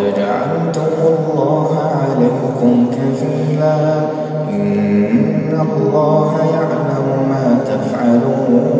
وقد جعلتم الله عليكم كفيلا. إن الله يعلم ما تفعلون.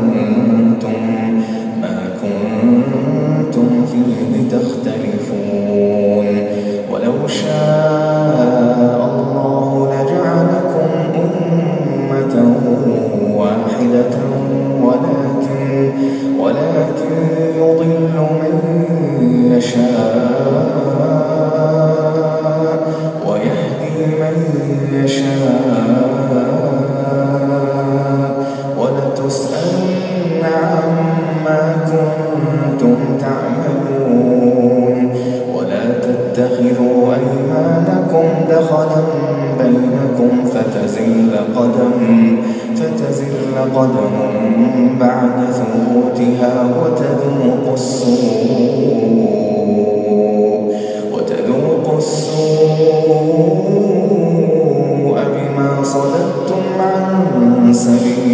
يشاء ويهدي من يشاء ولتسألن عما كنتم تعملون ولا تتخذوا أيمانكم دخلا بينكم فتزل قدم فتزل قدم بعد ثبوتها وتذوقوا السوء عن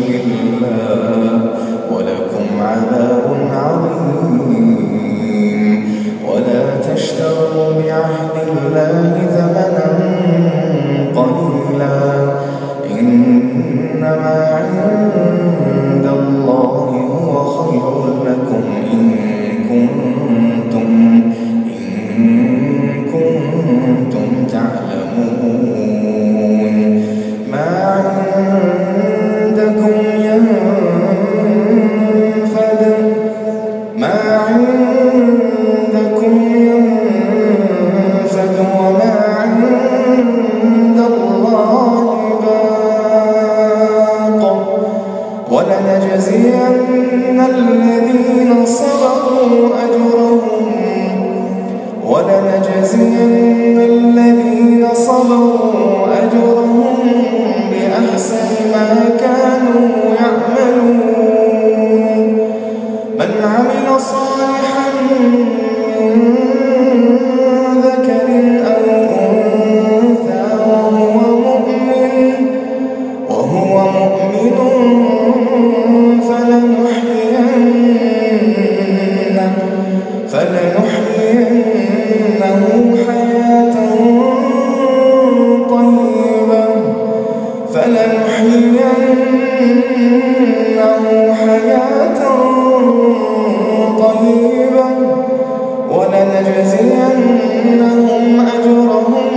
لهم أجرهم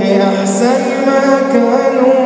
بأحسن ما كانوا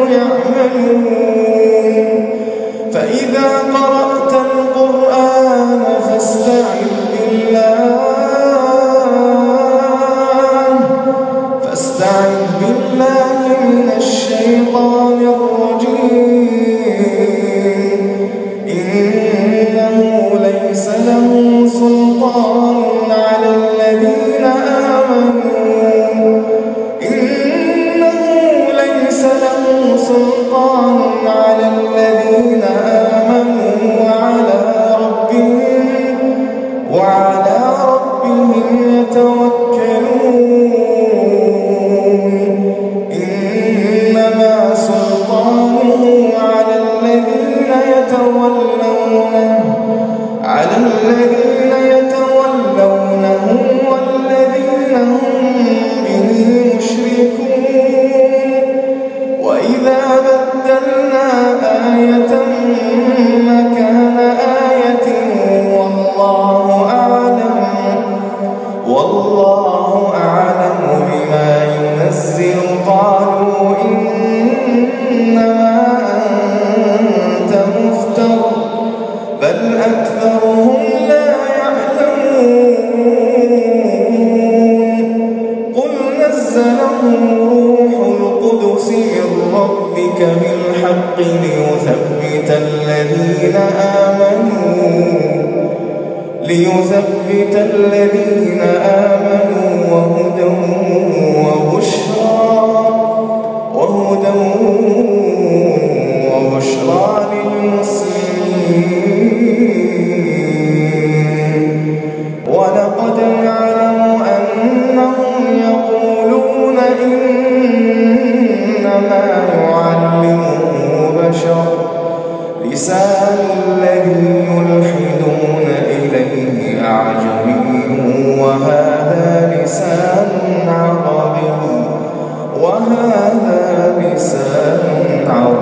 ليثبت الذين آمنوا ليثبت الذين آمنوا وهدى وبشرى وهدى وبشرى للمسلمين. إنسان عظيم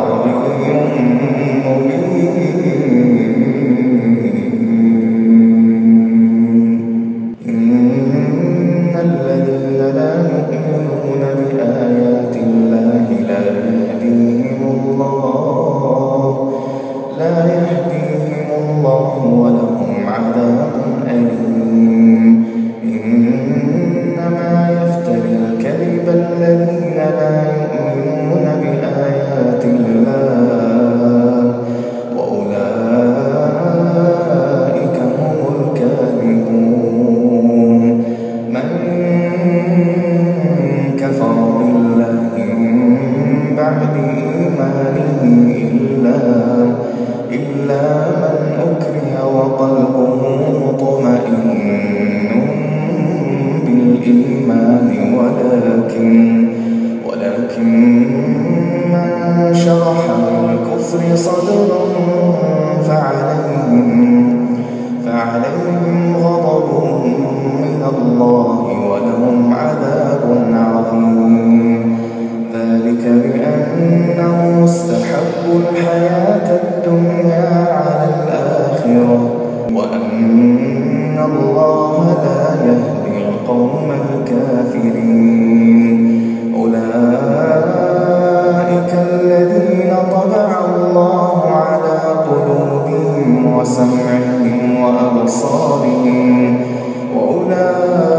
الإيمان ولكن ولكن وسمعهم وأبصارهم وأولئك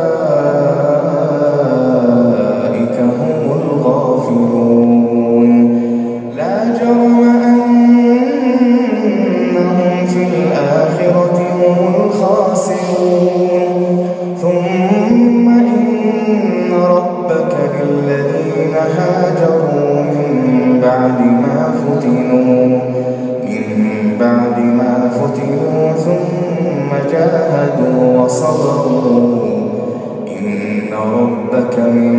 وصبروا إن ربك من